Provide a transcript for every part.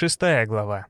Шестая глава.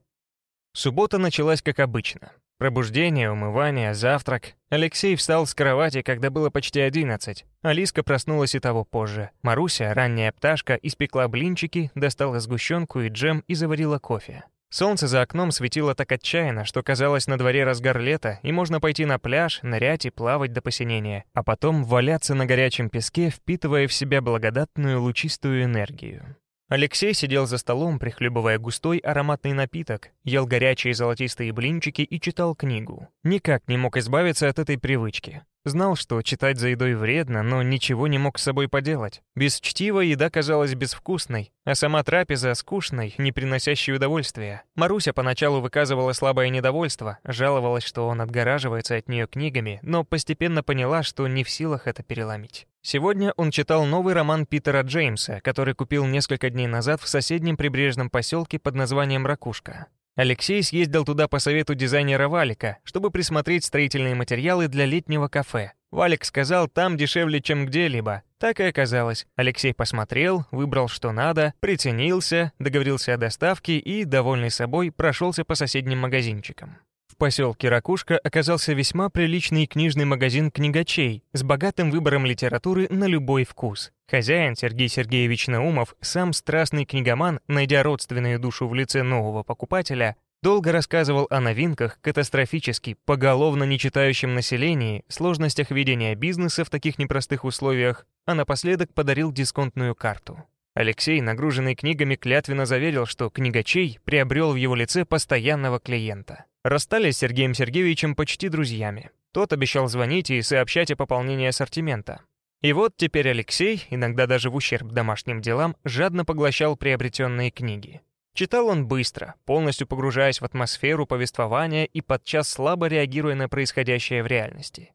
Суббота началась как обычно. Пробуждение, умывание, завтрак. Алексей встал с кровати, когда было почти одиннадцать. Алиска проснулась и того позже. Маруся, ранняя пташка, испекла блинчики, достала сгущенку и джем и заварила кофе. Солнце за окном светило так отчаянно, что казалось на дворе разгар лета, и можно пойти на пляж, нырять и плавать до посинения, а потом валяться на горячем песке, впитывая в себя благодатную лучистую энергию. Алексей сидел за столом, прихлебывая густой ароматный напиток, ел горячие золотистые блинчики и читал книгу. Никак не мог избавиться от этой привычки. Знал, что читать за едой вредно, но ничего не мог с собой поделать. Без чтива еда казалась безвкусной, а сама трапеза — скучной, не приносящей удовольствия. Маруся поначалу выказывала слабое недовольство, жаловалась, что он отгораживается от нее книгами, но постепенно поняла, что не в силах это переломить. Сегодня он читал новый роман Питера Джеймса, который купил несколько дней назад в соседнем прибрежном поселке под названием «Ракушка». Алексей съездил туда по совету дизайнера Валика, чтобы присмотреть строительные материалы для летнего кафе. Валик сказал, там дешевле, чем где-либо. Так и оказалось. Алексей посмотрел, выбрал, что надо, приценился, договорился о доставке и, довольный собой, прошелся по соседним магазинчикам. Поселке Ракушка оказался весьма приличный книжный магазин книгачей с богатым выбором литературы на любой вкус. Хозяин Сергей Сергеевич Наумов, сам страстный книгоман, найдя родственную душу в лице нового покупателя, долго рассказывал о новинках, катастрофически, поголовно нечитающем населении, сложностях ведения бизнеса в таких непростых условиях, а напоследок подарил дисконтную карту. Алексей, нагруженный книгами, клятвенно заверил, что книгачей приобрел в его лице постоянного клиента. Расстались с Сергеем Сергеевичем почти друзьями. Тот обещал звонить и сообщать о пополнении ассортимента. И вот теперь Алексей, иногда даже в ущерб домашним делам, жадно поглощал приобретенные книги. Читал он быстро, полностью погружаясь в атмосферу повествования и подчас слабо реагируя на происходящее в реальности.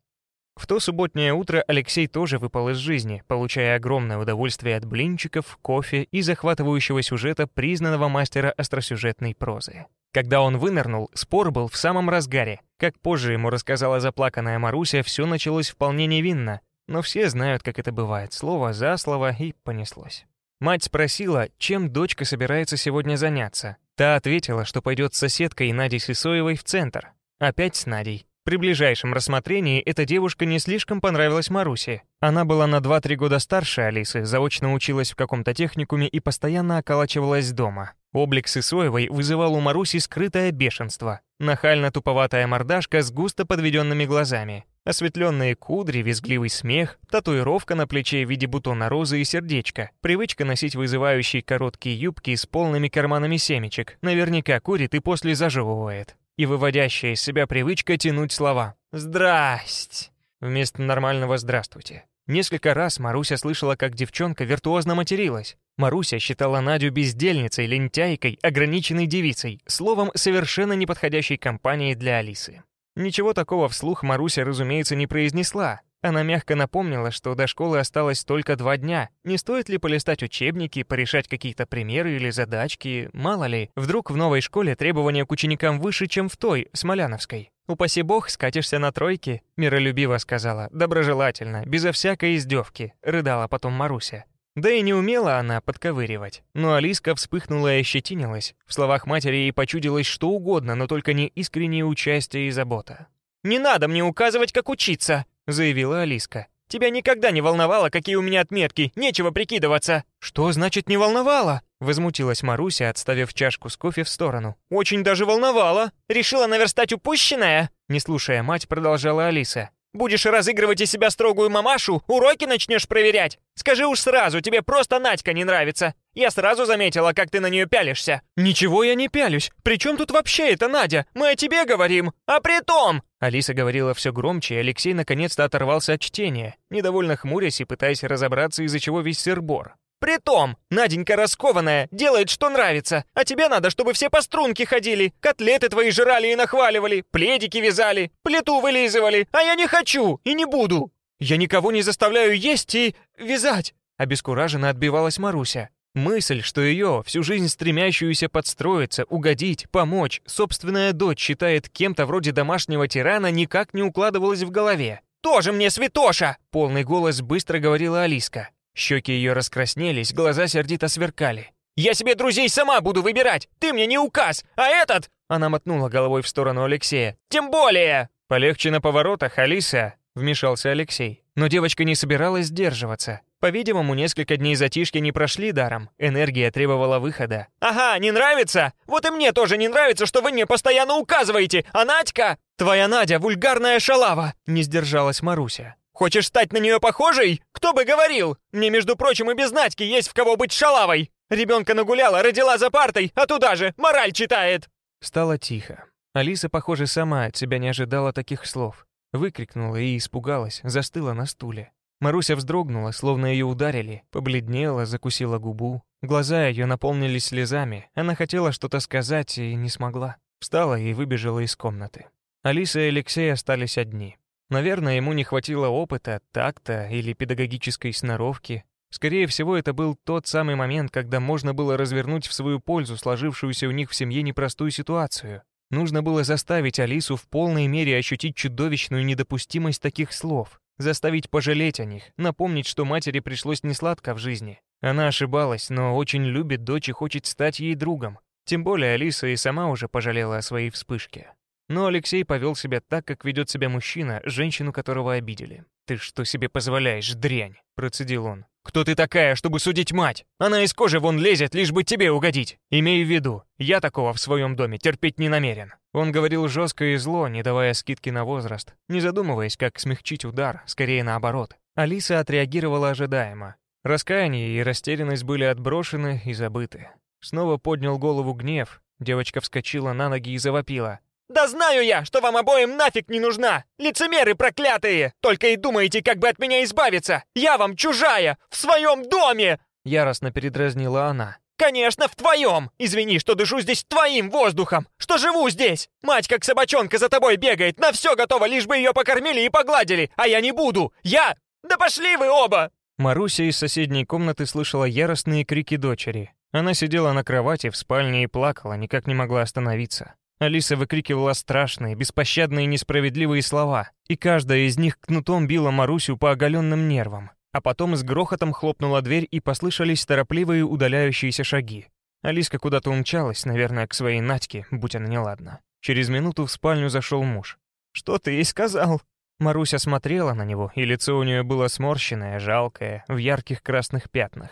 В то субботнее утро Алексей тоже выпал из жизни, получая огромное удовольствие от блинчиков, кофе и захватывающего сюжета признанного мастера остросюжетной прозы. Когда он вынырнул, спор был в самом разгаре. Как позже ему рассказала заплаканная Маруся, все началось вполне невинно, но все знают, как это бывает, слово за слово и понеслось. Мать спросила, чем дочка собирается сегодня заняться. Та ответила, что пойдет с соседкой Надей Сысоевой в центр. Опять с Надей. При ближайшем рассмотрении эта девушка не слишком понравилась Марусе. Она была на 2-3 года старше Алисы, заочно училась в каком-то техникуме и постоянно околачивалась дома. Облик Сысоевой вызывал у Маруси скрытое бешенство. Нахально-туповатая мордашка с густо подведенными глазами. Осветленные кудри, визгливый смех, татуировка на плече в виде бутона розы и сердечко, привычка носить вызывающие короткие юбки с полными карманами семечек, наверняка курит и после зажевывает и выводящая из себя привычка тянуть слова «Здрасте» вместо нормального «здравствуйте». Несколько раз Маруся слышала, как девчонка виртуозно материлась. Маруся считала Надю бездельницей, лентяйкой, ограниченной девицей, словом, совершенно неподходящей компанией для Алисы. Ничего такого вслух Маруся, разумеется, не произнесла, она мягко напомнила, что до школы осталось только два дня. Не стоит ли полистать учебники, порешать какие-то примеры или задачки, мало ли. Вдруг в новой школе требования к ученикам выше, чем в той, Смоляновской. «Упаси бог, скатишься на тройки», — миролюбиво сказала, доброжелательно, безо всякой издевки, рыдала потом Маруся. Да и не умела она подковыривать. Но Алиска вспыхнула и ощетинилась. В словах матери ей почудилось что угодно, но только не искреннее участие и забота. «Не надо мне указывать, как учиться!» — заявила Алиска. «Тебя никогда не волновало, какие у меня отметки, нечего прикидываться!» «Что значит «не волновало»?» — возмутилась Маруся, отставив чашку с кофе в сторону. «Очень даже волновало! Решила наверстать упущенное?» Не слушая мать, продолжала Алиса. Будешь разыгрывать из себя строгую мамашу, уроки начнешь проверять. Скажи уж сразу, тебе просто Надька не нравится. Я сразу заметила, как ты на нее пялишься». «Ничего я не пялюсь. При чем тут вообще это Надя? Мы о тебе говорим. А при том...» Алиса говорила все громче, и Алексей наконец-то оторвался от чтения, недовольно хмурясь и пытаясь разобраться, из-за чего весь сыр-бор. Притом, Наденька раскованная, делает, что нравится, а тебе надо, чтобы все по струнке ходили, котлеты твои жрали и нахваливали, пледики вязали, плиту вылизывали, а я не хочу и не буду. Я никого не заставляю есть и вязать. Обескураженно отбивалась Маруся. Мысль, что ее, всю жизнь стремящуюся подстроиться, угодить, помочь, собственная дочь считает кем-то вроде домашнего тирана, никак не укладывалась в голове. «Тоже мне святоша!» — полный голос быстро говорила Алиска. Щеки ее раскраснелись, глаза сердито сверкали. Я себе друзей сама буду выбирать! Ты мне не указ! А этот...» Она мотнула головой в сторону Алексея. «Тем более!» «Полегче на поворотах, Алиса!» Вмешался Алексей. Но девочка не собиралась сдерживаться. По-видимому, несколько дней затишки не прошли даром. Энергия требовала выхода. «Ага, не нравится? Вот и мне тоже не нравится, что вы мне постоянно указываете, а Надька...» «Твоя Надя — вульгарная шалава!» — не сдержалась Маруся. «Хочешь стать на нее похожей? Кто бы говорил? Мне, между прочим, и без Надьки есть в кого быть шалавой! Ребенка нагуляла, родила за партой, а туда же мораль читает!» Стало тихо. Алиса, похоже, сама от себя не ожидала таких слов. Выкрикнула и испугалась, застыла на стуле. Маруся вздрогнула, словно ее ударили, побледнела, закусила губу. Глаза ее наполнились слезами. Она хотела что-то сказать и не смогла. Встала и выбежала из комнаты. Алиса и Алексей остались одни. Наверное, ему не хватило опыта, такта или педагогической сноровки. Скорее всего, это был тот самый момент, когда можно было развернуть в свою пользу сложившуюся у них в семье непростую ситуацию. Нужно было заставить Алису в полной мере ощутить чудовищную недопустимость таких слов, заставить пожалеть о них, напомнить, что матери пришлось несладко в жизни. Она ошибалась, но очень любит дочь и хочет стать ей другом. Тем более Алиса и сама уже пожалела о своей вспышке. Но Алексей повел себя так, как ведет себя мужчина, женщину которого обидели. «Ты что себе позволяешь, дрянь?» — процедил он. «Кто ты такая, чтобы судить мать? Она из кожи вон лезет, лишь бы тебе угодить. Имей в виду, я такого в своем доме терпеть не намерен». Он говорил жестко и зло, не давая скидки на возраст, не задумываясь, как смягчить удар, скорее наоборот. Алиса отреагировала ожидаемо. Раскаяние и растерянность были отброшены и забыты. Снова поднял голову гнев, девочка вскочила на ноги и завопила. «Да знаю я, что вам обоим нафиг не нужна! Лицемеры проклятые! Только и думаете, как бы от меня избавиться! Я вам чужая! В своем доме!» Яростно передразнила она. «Конечно, в твоем! Извини, что дышу здесь твоим воздухом! Что живу здесь! Мать, как собачонка, за тобой бегает, на все готова, лишь бы ее покормили и погладили, а я не буду! Я... Да пошли вы оба!» Маруся из соседней комнаты слышала яростные крики дочери. Она сидела на кровати в спальне и плакала, никак не могла остановиться. Алиса выкрикивала страшные, беспощадные несправедливые слова, и каждая из них кнутом била Марусю по оголенным нервам. А потом с грохотом хлопнула дверь, и послышались торопливые удаляющиеся шаги. Алиска куда-то умчалась, наверное, к своей Надьке, будь она неладна. Через минуту в спальню зашел муж. «Что ты ей сказал?» Маруся смотрела на него, и лицо у нее было сморщенное, жалкое, в ярких красных пятнах.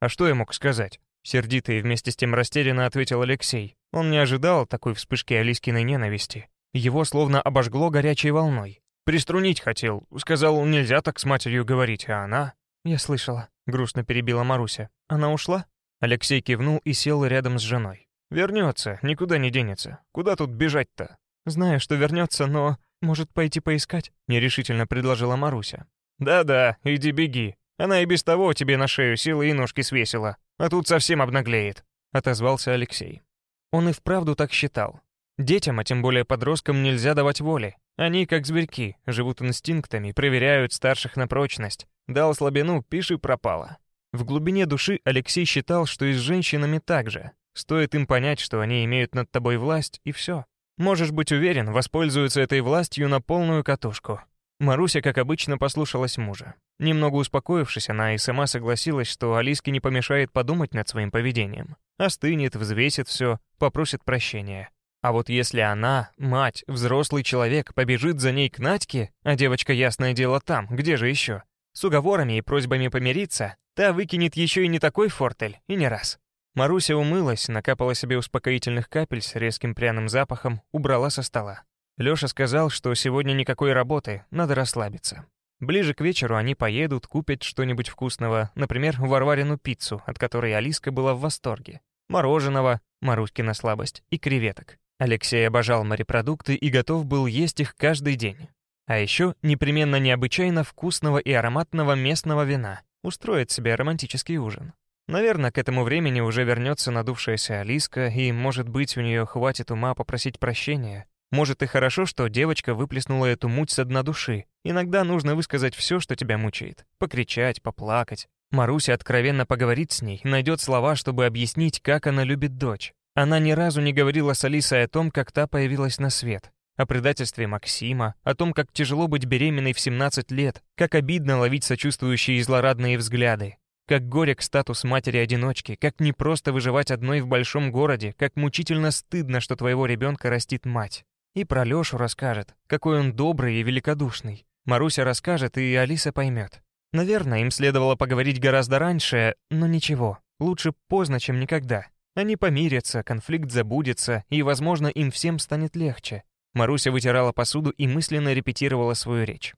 А что я мог сказать? Сердито и вместе с тем растерянно ответил Алексей. Он не ожидал такой вспышки Алискиной ненависти. Его словно обожгло горячей волной. Приструнить хотел. Сказал, нельзя так с матерью говорить, а она... «Я слышала», — грустно перебила Маруся. «Она ушла?» Алексей кивнул и сел рядом с женой. «Вернется, никуда не денется. Куда тут бежать-то?» «Знаю, что вернется, но... Может, пойти поискать?» — нерешительно предложила Маруся. «Да-да, иди беги. Она и без того тебе на шею силы и ножки свесила, а тут совсем обнаглеет», — отозвался Алексей. Он и вправду так считал. Детям, а тем более подросткам, нельзя давать воли. Они, как зверьки, живут инстинктами, проверяют старших на прочность. Дал слабину, пиши пропало. В глубине души Алексей считал, что и с женщинами так же. Стоит им понять, что они имеют над тобой власть, и все. Можешь быть уверен, воспользуются этой властью на полную катушку. Маруся, как обычно, послушалась мужа. Немного успокоившись, она и сама согласилась, что Алиске не помешает подумать над своим поведением. Остынет, взвесит все, попросит прощения. А вот если она, мать, взрослый человек, побежит за ней к Надьке, а девочка, ясное дело, там, где же еще, с уговорами и просьбами помириться, та выкинет еще и не такой фортель, и не раз. Маруся умылась, накапала себе успокоительных капель с резким пряным запахом, убрала со стола. Лёша сказал, что сегодня никакой работы, надо расслабиться. Ближе к вечеру они поедут, купят что-нибудь вкусного, например, варварину пиццу, от которой Алиска была в восторге. Мороженого, Маруськина слабость, и креветок. Алексей обожал морепродукты и готов был есть их каждый день. А еще непременно необычайно вкусного и ароматного местного вина. Устроит себе романтический ужин. Наверное, к этому времени уже вернется надувшаяся Алиска, и, может быть, у нее хватит ума попросить прощения, может и хорошо, что девочка выплеснула эту муть с дна души. Иногда нужно высказать все, что тебя мучает. Покричать, поплакать. Маруся откровенно поговорит с ней, найдет слова, чтобы объяснить, как она любит дочь. Она ни разу не говорила с Алисой о том, как та появилась на свет. О предательстве Максима, о том, как тяжело быть беременной в 17 лет, как обидно ловить сочувствующие и злорадные взгляды. Как горек статус матери-одиночки, как непросто выживать одной в большом городе, как мучительно стыдно, что твоего ребенка растит мать. И про Лёшу расскажет, какой он добрый и великодушный. Маруся расскажет, и Алиса поймет. Наверное, им следовало поговорить гораздо раньше, но ничего, лучше поздно, чем никогда. Они помирятся, конфликт забудется, и, возможно, им всем станет легче. Маруся вытирала посуду и мысленно репетировала свою речь.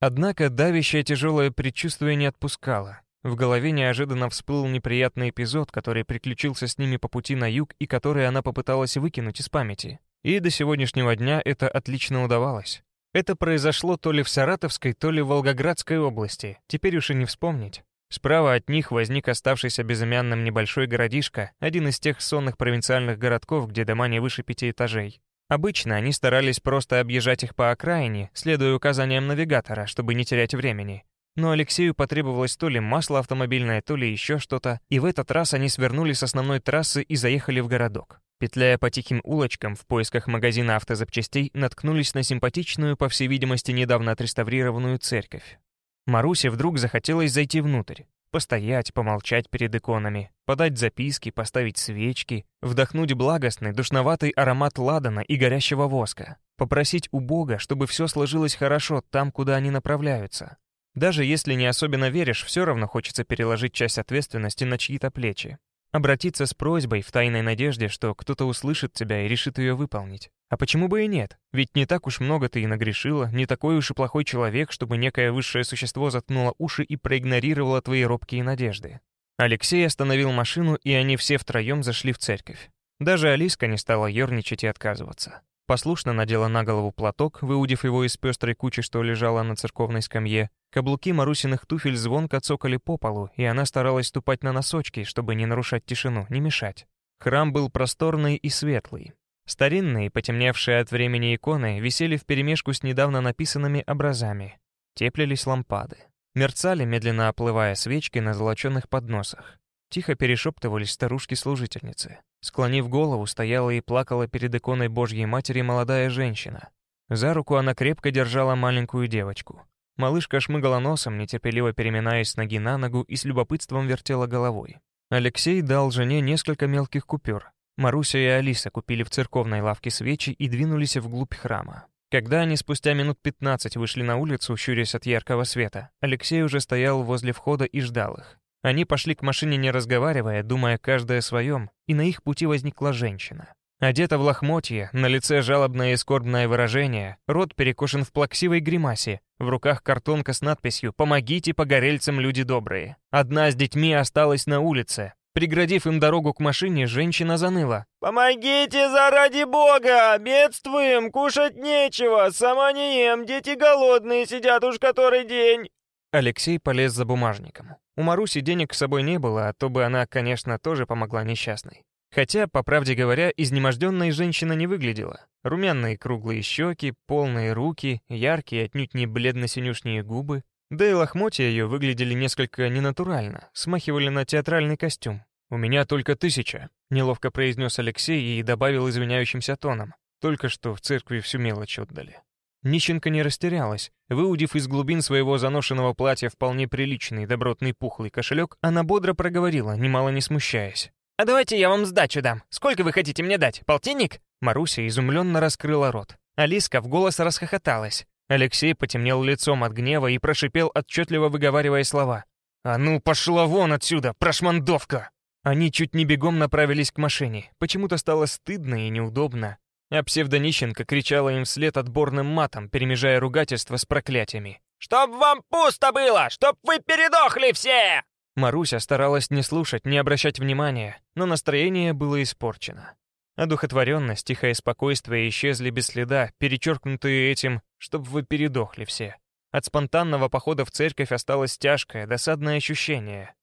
Однако давящее тяжелое предчувствие не отпускало. В голове неожиданно всплыл неприятный эпизод, который приключился с ними по пути на юг и который она попыталась выкинуть из памяти. И до сегодняшнего дня это отлично удавалось. Это произошло то ли в Саратовской, то ли в Волгоградской области, теперь уж и не вспомнить. Справа от них возник оставшийся безымянным небольшой городишко, один из тех сонных провинциальных городков, где дома не выше пяти этажей. Обычно они старались просто объезжать их по окраине, следуя указаниям навигатора, чтобы не терять времени. Но Алексею потребовалось то ли масло автомобильное, то ли еще что-то, и в этот раз они свернули с основной трассы и заехали в городок. Петляя по тихим улочкам в поисках магазина автозапчастей, наткнулись на симпатичную, по всей видимости, недавно отреставрированную церковь. Марусе вдруг захотелось зайти внутрь, постоять, помолчать перед иконами, подать записки, поставить свечки, вдохнуть благостный, душноватый аромат ладана и горящего воска, попросить у Бога, чтобы все сложилось хорошо там, куда они направляются, даже если не особенно веришь, все равно хочется переложить часть ответственности на чьи-то плечи. Обратиться с просьбой в тайной надежде, что кто-то услышит тебя и решит ее выполнить. А почему бы и нет? Ведь не так уж много ты и нагрешила, не такой уж и плохой человек, чтобы некое высшее существо заткнуло уши и проигнорировало твои робкие надежды. Алексей остановил машину, и они все втроем зашли в церковь. Даже Алиска не стала ерничать и отказываться. Послушно надела на голову платок, выудив его из пестрой кучи, что лежала на церковной скамье. Каблуки Марусиных туфель звонко цокали по полу, и она старалась ступать на носочки, чтобы не нарушать тишину, не мешать. Храм был просторный и светлый. Старинные, потемневшие от времени иконы висели вперемешку с недавно написанными образами. Теплились лампады. Мерцали, медленно оплывая свечки на золоченных подносах. Тихо перешептывались старушки-служительницы. Склонив голову, стояла и плакала перед иконой Божьей Матери молодая женщина. За руку она крепко держала маленькую девочку. Малышка шмыгала носом, нетерпеливо переминаясь с ноги на ногу и с любопытством вертела головой. Алексей дал жене несколько мелких купюр. Маруся и Алиса купили в церковной лавке свечи и двинулись вглубь храма. Когда они спустя минут 15 вышли на улицу, щурясь от яркого света, Алексей уже стоял возле входа и ждал их. Они пошли к машине не разговаривая, думая каждое о своем, и на их пути возникла женщина. Одета в лохмотье, на лице жалобное и скорбное выражение, рот перекошен в плаксивой гримасе, в руках картонка с надписью «Помогите погорельцам, люди добрые». Одна с детьми осталась на улице. Преградив им дорогу к машине, женщина заныла. «Помогите заради бога! Бедствуем, кушать нечего, сама не ем, дети голодные сидят уж который день!» Алексей полез за бумажником. У Маруси денег с собой не было, а то бы она, конечно, тоже помогла несчастной. Хотя, по правде говоря, изнеможденной женщина не выглядела. Румяные круглые щеки, полные руки, яркие, отнюдь не бледно-синюшние губы. Да и лохмотья ее выглядели несколько ненатурально, смахивали на театральный костюм. «У меня только тысяча», — неловко произнес Алексей и добавил извиняющимся тоном. «Только что в церкви всю мелочь отдали». Нищенка не растерялась. Выудив из глубин своего заношенного платья вполне приличный добротный пухлый кошелек, она бодро проговорила, немало не смущаясь. «А давайте я вам сдачу дам. Сколько вы хотите мне дать? Полтинник?» Маруся изумленно раскрыла рот. Алиска в голос расхохоталась. Алексей потемнел лицом от гнева и прошипел, отчетливо выговаривая слова. «А ну, пошла вон отсюда, прошмандовка!» Они чуть не бегом направились к машине. Почему-то стало стыдно и неудобно а псевдонищенко кричала им вслед отборным матом, перемежая ругательства с проклятиями. «Чтоб вам пусто было! Чтоб вы передохли все!» Маруся старалась не слушать, не обращать внимания, но настроение было испорчено. Одухотворенность, тихое спокойствие исчезли без следа, перечеркнутые этим «чтоб вы передохли все». От спонтанного похода в церковь осталось тяжкое, досадное ощущение.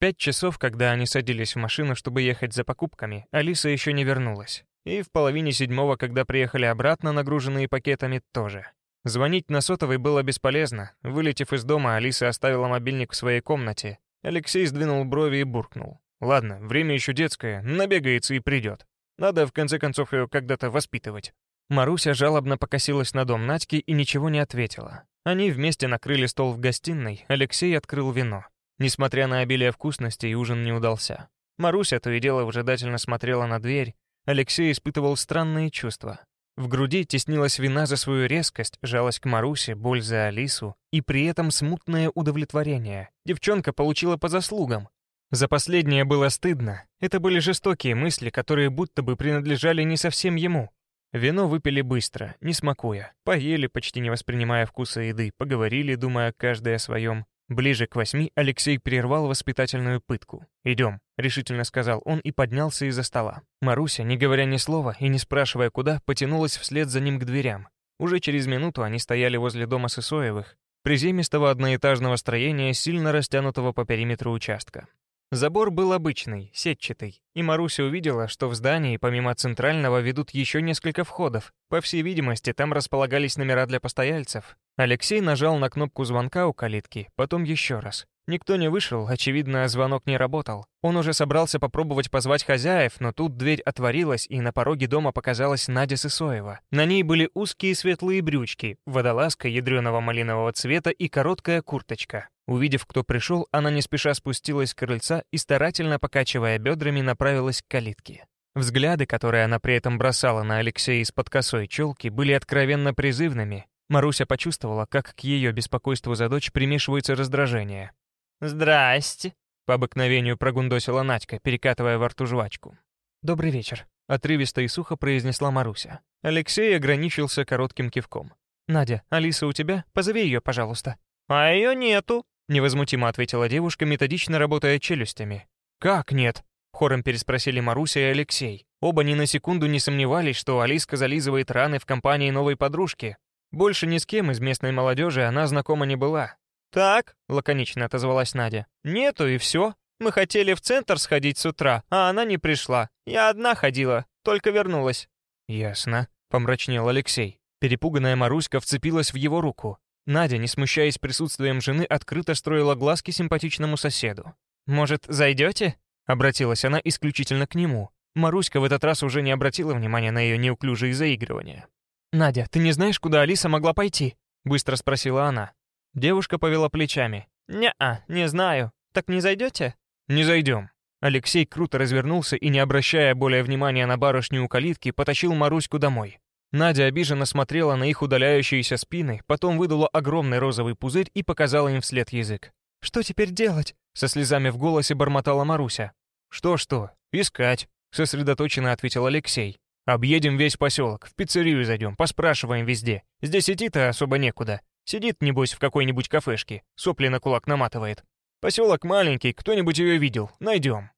Пять часов, когда они садились в машину, чтобы ехать за покупками, Алиса еще не вернулась. И в половине седьмого, когда приехали обратно, нагруженные пакетами, тоже. Звонить на сотовый было бесполезно. Вылетев из дома, Алиса оставила мобильник в своей комнате. Алексей сдвинул брови и буркнул. «Ладно, время еще детское, набегается и придет. Надо, в конце концов, ее когда-то воспитывать». Маруся жалобно покосилась на дом Надьки и ничего не ответила. Они вместе накрыли стол в гостиной, Алексей открыл вино. Несмотря на обилие вкусностей, ужин не удался. Маруся то и дело выжидательно смотрела на дверь. Алексей испытывал странные чувства. В груди теснилась вина за свою резкость, жалость к Марусе, боль за Алису и при этом смутное удовлетворение. Девчонка получила по заслугам. За последнее было стыдно. Это были жестокие мысли, которые будто бы принадлежали не совсем ему. Вино выпили быстро, не смакуя. Поели, почти не воспринимая вкуса еды, поговорили, думая каждый о своем. Ближе к восьми Алексей прервал воспитательную пытку. «Идем», — решительно сказал он и поднялся из-за стола. Маруся, не говоря ни слова и не спрашивая куда, потянулась вслед за ним к дверям. Уже через минуту они стояли возле дома Сысоевых, приземистого одноэтажного строения, сильно растянутого по периметру участка. Забор был обычный, сетчатый, и Маруся увидела, что в здании помимо центрального ведут еще несколько входов. По всей видимости, там располагались номера для постояльцев. Алексей нажал на кнопку звонка у калитки, потом еще раз. Никто не вышел, очевидно, звонок не работал. Он уже собрался попробовать позвать хозяев, но тут дверь отворилась, и на пороге дома показалась Надя Сысоева. На ней были узкие светлые брючки, водолазка ядреного малинового цвета и короткая курточка. Увидев, кто пришел, она не спеша спустилась с крыльца и, старательно покачивая бедрами, направилась к калитке. Взгляды, которые она при этом бросала на Алексея из-под косой челки, были откровенно призывными. Маруся почувствовала, как к ее беспокойству за дочь примешивается раздражение. «Здрасте», — по обыкновению прогундосила Надька, перекатывая во рту жвачку. «Добрый вечер», — отрывисто и сухо произнесла Маруся. Алексей ограничился коротким кивком. «Надя, Алиса у тебя? Позови ее, пожалуйста». «А ее нету», — невозмутимо ответила девушка, методично работая челюстями. «Как нет?» — хором переспросили Маруся и Алексей. Оба ни на секунду не сомневались, что Алиска зализывает раны в компании новой подружки. Больше ни с кем из местной молодежи она знакома не была, «Так», — лаконично отозвалась Надя. «Нету и все. Мы хотели в центр сходить с утра, а она не пришла. Я одна ходила, только вернулась». «Ясно», — помрачнел Алексей. Перепуганная Маруська вцепилась в его руку. Надя, не смущаясь присутствием жены, открыто строила глазки симпатичному соседу. «Может, зайдете?» — обратилась она исключительно к нему. Маруська в этот раз уже не обратила внимания на ее неуклюжие заигрывания. «Надя, ты не знаешь, куда Алиса могла пойти?» — быстро спросила она. Девушка повела плечами. «Не-а, не знаю. Так не зайдете?» «Не зайдем». Алексей круто развернулся и, не обращая более внимания на барышню у калитки, потащил Маруську домой. Надя обиженно смотрела на их удаляющиеся спины, потом выдула огромный розовый пузырь и показала им вслед язык. «Что теперь делать?» — со слезами в голосе бормотала Маруся. «Что-что? Искать», — сосредоточенно ответил Алексей. «Объедем весь поселок, в пиццерию зайдем, поспрашиваем везде. Здесь идти-то особо некуда. Сидит, небось, в какой-нибудь кафешке, сопли на кулак наматывает. Поселок маленький, кто-нибудь ее видел, найдем.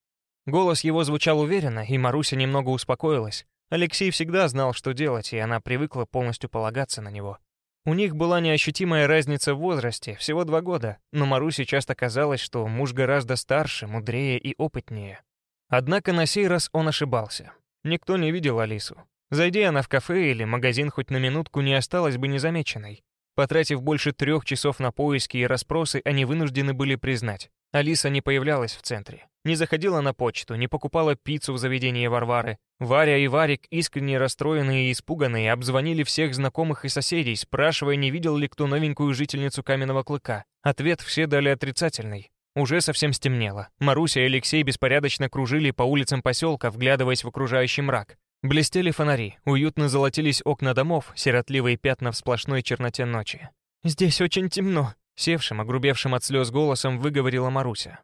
Голос его звучал уверенно, и Маруся немного успокоилась. Алексей всегда знал, что делать, и она привыкла полностью полагаться на него. У них была неощутимая разница в возрасте, всего два года, но Марусе часто казалось, что муж гораздо старше, мудрее и опытнее. Однако на сей раз он ошибался. Никто не видел Алису. Зайди она в кафе или магазин хоть на минутку, не осталась бы незамеченной. Потратив больше трех часов на поиски и расспросы, они вынуждены были признать. Алиса не появлялась в центре. Не заходила на почту, не покупала пиццу в заведении Варвары. Варя и Варик, искренне расстроенные и испуганные, обзвонили всех знакомых и соседей, спрашивая, не видел ли кто новенькую жительницу Каменного Клыка. Ответ все дали отрицательный. Уже совсем стемнело. Маруся и Алексей беспорядочно кружили по улицам поселка, вглядываясь в окружающий мрак. Блестели фонари, уютно золотились окна домов, сиротливые пятна в сплошной черноте ночи. «Здесь очень темно», — севшим, огрубевшим от слез голосом выговорила Маруся.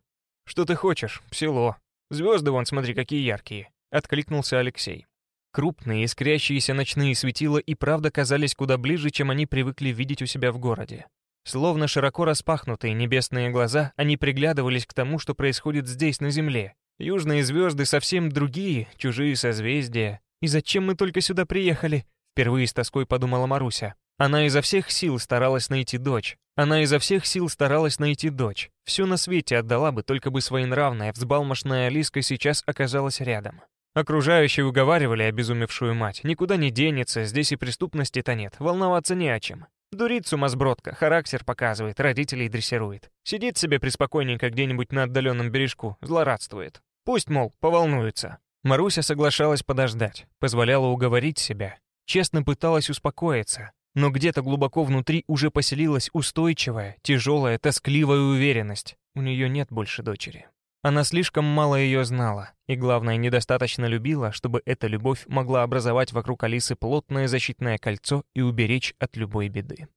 «Что ты хочешь? Село. Звезды вон, смотри, какие яркие», — откликнулся Алексей. Крупные, искрящиеся ночные светила и правда казались куда ближе, чем они привыкли видеть у себя в городе. Словно широко распахнутые небесные глаза, они приглядывались к тому, что происходит здесь, на Земле. Южные звезды совсем другие, чужие созвездия, «И зачем мы только сюда приехали?» Впервые с тоской подумала Маруся. Она изо всех сил старалась найти дочь. Она изо всех сил старалась найти дочь. Все на свете отдала бы, только бы своенравная, взбалмошная Алиска сейчас оказалась рядом. Окружающие уговаривали обезумевшую мать. Никуда не денется, здесь и преступности-то нет, волноваться не о чем. Дурит сумасбродка, характер показывает, родителей дрессирует. Сидит себе преспокойненько где-нибудь на отдаленном бережку, злорадствует. Пусть, мол, поволнуется. Маруся соглашалась подождать, позволяла уговорить себя, честно пыталась успокоиться, но где-то глубоко внутри уже поселилась устойчивая, тяжелая, тоскливая уверенность. у нее нет больше дочери. Она слишком мало ее знала, и, главное, недостаточно любила, чтобы эта любовь могла образовать вокруг Алисы плотное защитное кольцо и уберечь от любой беды.